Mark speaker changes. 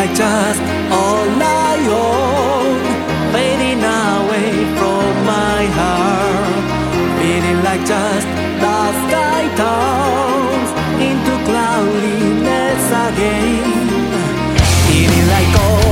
Speaker 1: like just all I own, fading away from my heart, feeling like just the sky turns into cloudiness again, feeling like all.